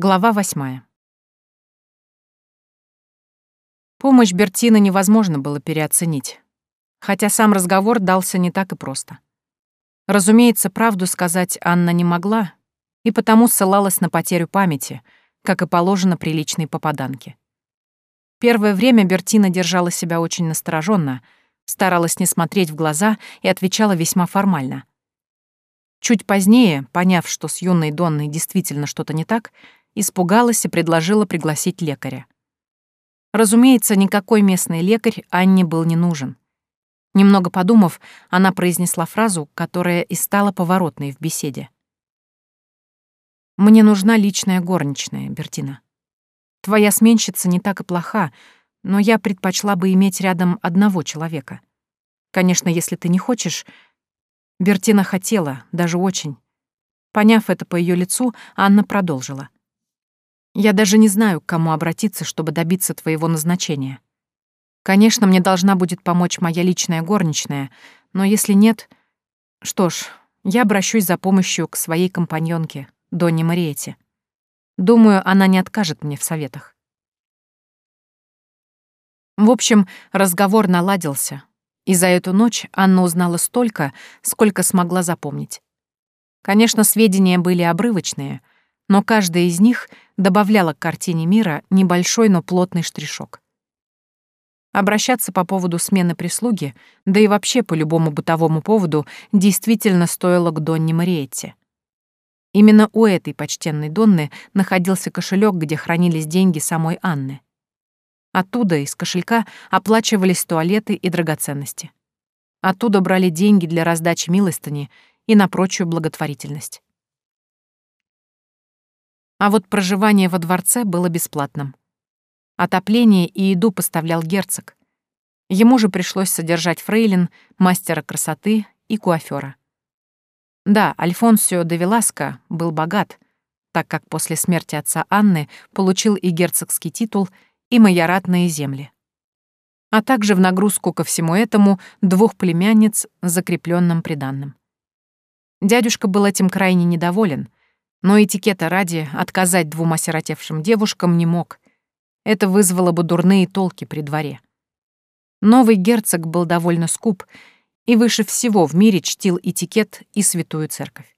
Глава восьмая. Помощь Бертина невозможно было переоценить, хотя сам разговор дался не так и просто. Разумеется, правду сказать Анна не могла, и потому ссылалась на потерю памяти, как и положено приличной попаданке. Первое время Бертина держала себя очень настороженно, старалась не смотреть в глаза и отвечала весьма формально. Чуть позднее, поняв, что с юной Донной действительно что-то не так, испугалась и предложила пригласить лекаря. Разумеется, никакой местный лекарь Анне был не нужен. Немного подумав, она произнесла фразу, которая и стала поворотной в беседе. «Мне нужна личная горничная, Бертина. Твоя сменщица не так и плоха, но я предпочла бы иметь рядом одного человека. Конечно, если ты не хочешь...» Бертина хотела, даже очень. Поняв это по ее лицу, Анна продолжила. Я даже не знаю, к кому обратиться, чтобы добиться твоего назначения. Конечно, мне должна будет помочь моя личная горничная, но если нет... Что ж, я обращусь за помощью к своей компаньонке, Донне Мариете. Думаю, она не откажет мне в советах. В общем, разговор наладился, и за эту ночь Анна узнала столько, сколько смогла запомнить. Конечно, сведения были обрывочные — но каждая из них добавляла к картине мира небольшой, но плотный штришок. Обращаться по поводу смены прислуги, да и вообще по любому бытовому поводу, действительно стоило к Донне Мариетте. Именно у этой почтенной Донны находился кошелек, где хранились деньги самой Анны. Оттуда, из кошелька, оплачивались туалеты и драгоценности. Оттуда брали деньги для раздачи милостыни и на прочую благотворительность. А вот проживание во дворце было бесплатным. Отопление и еду поставлял герцог. Ему же пришлось содержать фрейлин, мастера красоты и куафера. Да, Альфонсио де Веласко был богат, так как после смерти отца Анны получил и герцогский титул, и майоратные земли. А также в нагрузку ко всему этому двух племянниц с закрепленным приданным. Дядюшка был этим крайне недоволен — но этикета ради отказать двум осиротевшим девушкам не мог. Это вызвало бы дурные толки при дворе. Новый герцог был довольно скуп и выше всего в мире чтил этикет и святую церковь.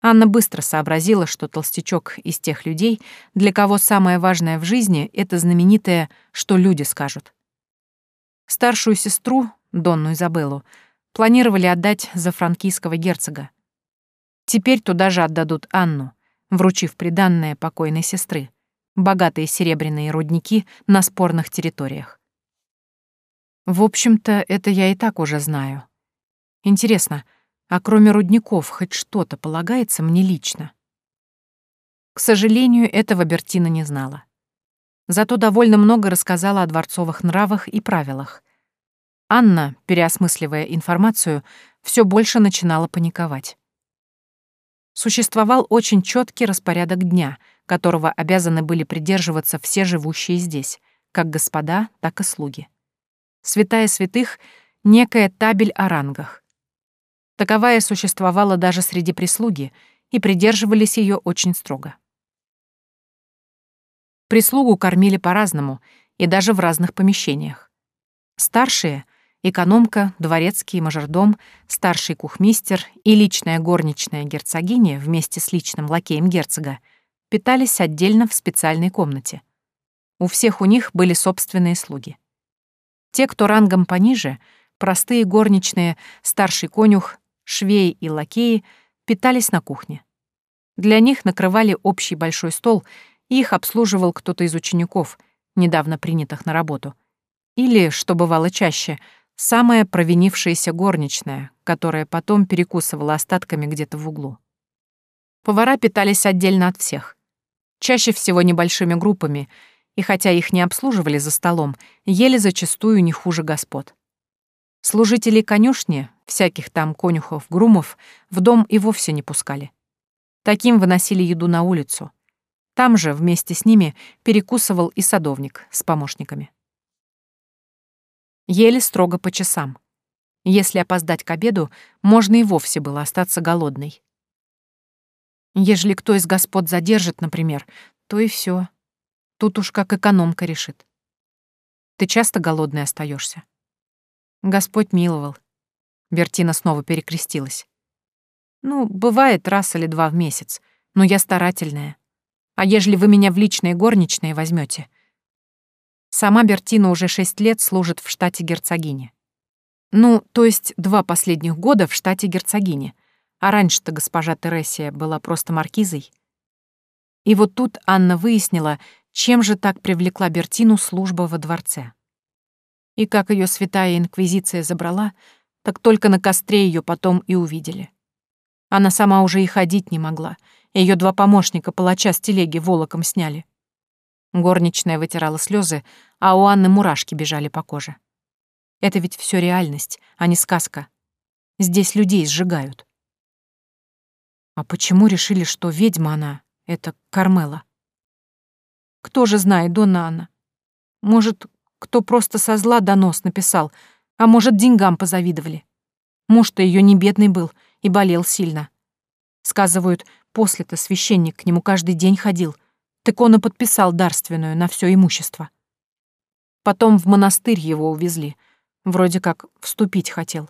Анна быстро сообразила, что толстячок из тех людей, для кого самое важное в жизни — это знаменитое «что люди скажут». Старшую сестру, Донну Изабеллу, планировали отдать за франкийского герцога, Теперь туда же отдадут Анну, вручив приданное покойной сестры, богатые серебряные рудники на спорных территориях. В общем-то, это я и так уже знаю. Интересно, а кроме рудников хоть что-то полагается мне лично? К сожалению, этого Бертина не знала. Зато довольно много рассказала о дворцовых нравах и правилах. Анна, переосмысливая информацию, все больше начинала паниковать существовал очень четкий распорядок дня, которого обязаны были придерживаться все живущие здесь, как господа, так и слуги. Святая святых — некая табель о рангах. Таковая существовала даже среди прислуги, и придерживались ее очень строго. Прислугу кормили по-разному и даже в разных помещениях. Старшие — Экономка, дворецкий мажордом, старший кухмистер и личная горничная герцогиня вместе с личным лакеем герцога питались отдельно в специальной комнате. У всех у них были собственные слуги. Те, кто рангом пониже, простые горничные, старший конюх, швеи и лакеи, питались на кухне. Для них накрывали общий большой стол, и их обслуживал кто-то из учеников, недавно принятых на работу. Или, что бывало чаще, Самая провинившаяся горничная, которая потом перекусывала остатками где-то в углу. Повара питались отдельно от всех. Чаще всего небольшими группами, и хотя их не обслуживали за столом, ели зачастую не хуже господ. Служителей конюшни, всяких там конюхов-грумов, в дом и вовсе не пускали. Таким выносили еду на улицу. Там же вместе с ними перекусывал и садовник с помощниками. Ели строго по часам. Если опоздать к обеду, можно и вовсе было остаться голодной. Ежели кто из господ задержит, например, то и все. Тут уж как экономка решит. Ты часто голодный остаешься? Господь миловал. Бертина снова перекрестилась. Ну, бывает раз или два в месяц, но я старательная. А ежели вы меня в личные горничные возьмете? Сама Бертина уже шесть лет служит в штате герцогини. Ну, то есть два последних года в штате герцогини, а раньше-то госпожа Тересия была просто маркизой. И вот тут Анна выяснила, чем же так привлекла Бертину служба во дворце. И как ее святая инквизиция забрала, так только на костре ее потом и увидели. Она сама уже и ходить не могла. Ее два помощника палача с телеги волоком сняли. Горничная вытирала слезы, а у Анны мурашки бежали по коже. Это ведь все реальность, а не сказка. Здесь людей сжигают. А почему решили, что ведьма она — это Кармела? Кто же знает, Донна Анна? Может, кто просто со зла донос написал, а может, деньгам позавидовали. Муж-то ее не бедный был и болел сильно. Сказывают, после-то священник к нему каждый день ходил, так он и подписал дарственную на все имущество. Потом в монастырь его увезли — Вроде как вступить хотел.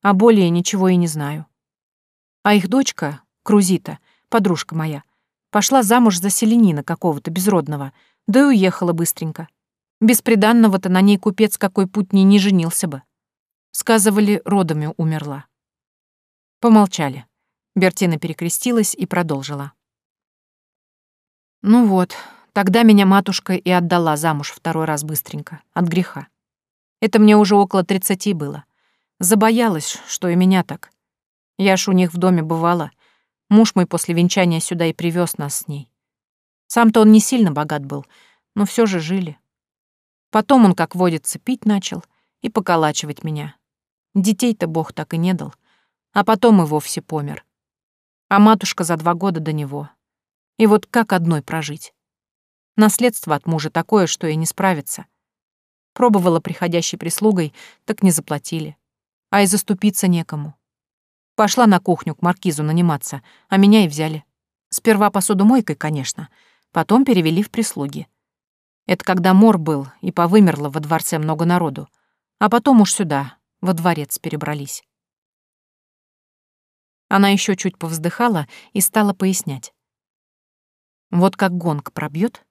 А более ничего и не знаю. А их дочка, Крузита, подружка моя, пошла замуж за селенина какого-то безродного, да и уехала быстренько. Без приданного-то на ней купец какой путней не женился бы. Сказывали, родами умерла. Помолчали. Бертина перекрестилась и продолжила. Ну вот, тогда меня матушка и отдала замуж второй раз быстренько, от греха. Это мне уже около тридцати было. Забоялась, что и меня так. Я ж у них в доме бывала. Муж мой после венчания сюда и привез нас с ней. Сам-то он не сильно богат был, но все же жили. Потом он, как водится, пить начал и поколачивать меня. Детей-то Бог так и не дал. А потом и вовсе помер. А матушка за два года до него. И вот как одной прожить? Наследство от мужа такое, что и не справится. Пробовала приходящей прислугой, так не заплатили. А и заступиться некому. Пошла на кухню к маркизу наниматься, а меня и взяли. Сперва посудомойкой, конечно, потом перевели в прислуги. Это когда мор был и повымерло во дворце много народу. А потом уж сюда, во дворец перебрались. Она еще чуть повздыхала и стала пояснять. Вот как гонг пробьет,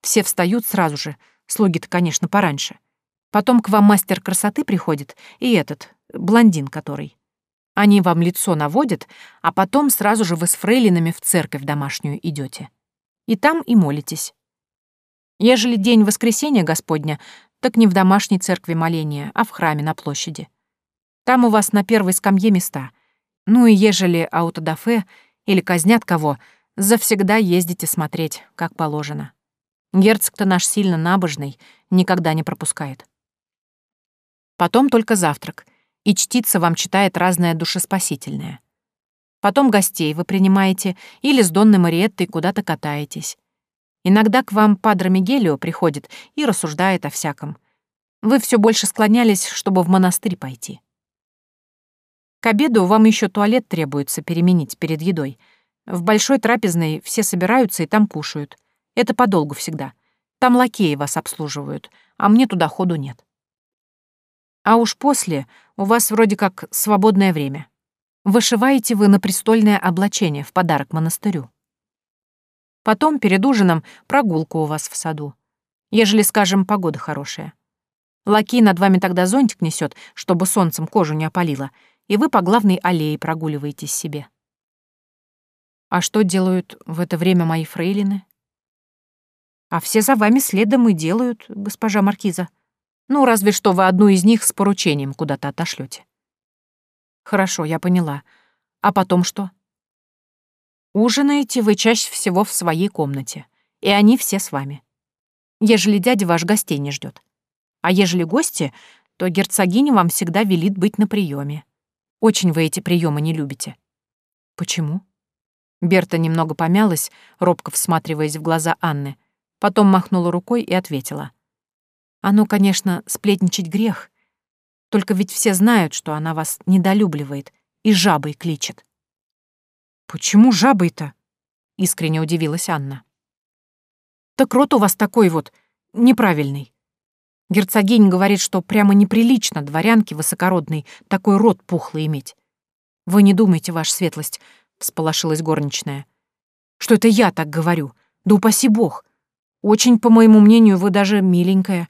все встают сразу же, слуги-то, конечно, пораньше — Потом к вам мастер красоты приходит, и этот, блондин который. Они вам лицо наводят, а потом сразу же вы с фрейлинами в церковь домашнюю идете. И там и молитесь. Ежели день воскресения Господня, так не в домашней церкви моления, а в храме на площади. Там у вас на первой скамье места. Ну и ежели аутодафе или казнят кого, завсегда ездите смотреть, как положено. Герцог-то наш сильно набожный, никогда не пропускает. Потом только завтрак, и чтица вам читает разное душеспасительное. Потом гостей вы принимаете или с Донной Мариеттой куда-то катаетесь. Иногда к вам Падре Мигелио приходит и рассуждает о всяком. Вы все больше склонялись, чтобы в монастырь пойти. К обеду вам еще туалет требуется переменить перед едой. В большой трапезной все собираются и там кушают. Это подолгу всегда. Там лакеи вас обслуживают, а мне туда ходу нет. А уж после у вас вроде как свободное время. Вышиваете вы на престольное облачение в подарок монастырю. Потом, перед ужином, прогулка у вас в саду. Ежели, скажем, погода хорошая. Лакей над вами тогда зонтик несет, чтобы солнцем кожу не опалило, и вы по главной аллее прогуливаетесь себе. А что делают в это время мои фрейлины? А все за вами следом и делают, госпожа Маркиза. Ну, разве что вы одну из них с поручением куда-то отошлете. Хорошо, я поняла. А потом что? Ужинаете вы чаще всего в своей комнате, и они все с вами. Ежели дядя ваш гостей не ждет. А ежели гости, то герцогиня вам всегда велит быть на приеме. Очень вы эти приемы не любите. Почему? Берта немного помялась, робко всматриваясь в глаза Анны, потом махнула рукой и ответила. Оно, конечно, сплетничать грех. Только ведь все знают, что она вас недолюбливает и жабой кличет. Почему жабой-то? искренне удивилась Анна. Так рот у вас такой вот неправильный. Герцогинь говорит, что прямо неприлично дворянке высокородной такой рот пухлый иметь. Вы не думайте, ваша светлость, всполошилась горничная, что это я так говорю. Да упаси бог. Очень, по моему мнению, вы даже миленькая.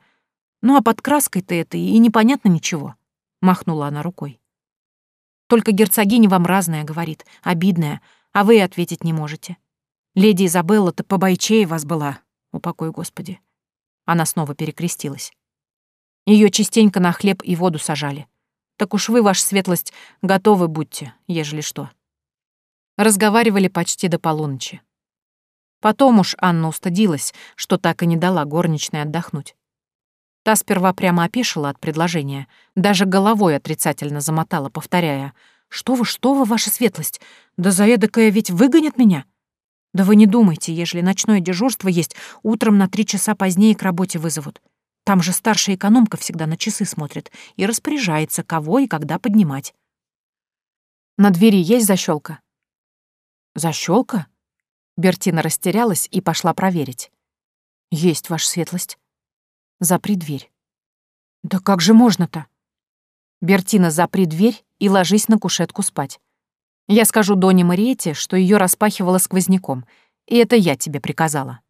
Ну а под краской-то это и непонятно ничего. Махнула она рукой. Только герцогиня вам разное говорит, обидная, а вы ответить не можете. Леди Изабелла-то побойчее вас была, упокой Господи. Она снова перекрестилась. Ее частенько на хлеб и воду сажали. Так уж вы, ваша светлость, готовы будьте, ежели что. Разговаривали почти до полуночи. Потом уж Анна устыдилась, что так и не дала горничной отдохнуть. Та сперва прямо опешила от предложения, даже головой отрицательно замотала, повторяя, «Что вы, что вы, ваша светлость? Да за эдакое ведь выгонят меня? Да вы не думайте, ежели ночное дежурство есть, утром на три часа позднее к работе вызовут. Там же старшая экономка всегда на часы смотрит и распоряжается, кого и когда поднимать. На двери есть защелка? Защелка? Бертина растерялась и пошла проверить. Есть, ваша светлость. Запри дверь. Да как же можно-то? Бертина, запри дверь и ложись на кушетку спать. Я скажу Доне Мариете, что ее распахивала сквозняком, и это я тебе приказала.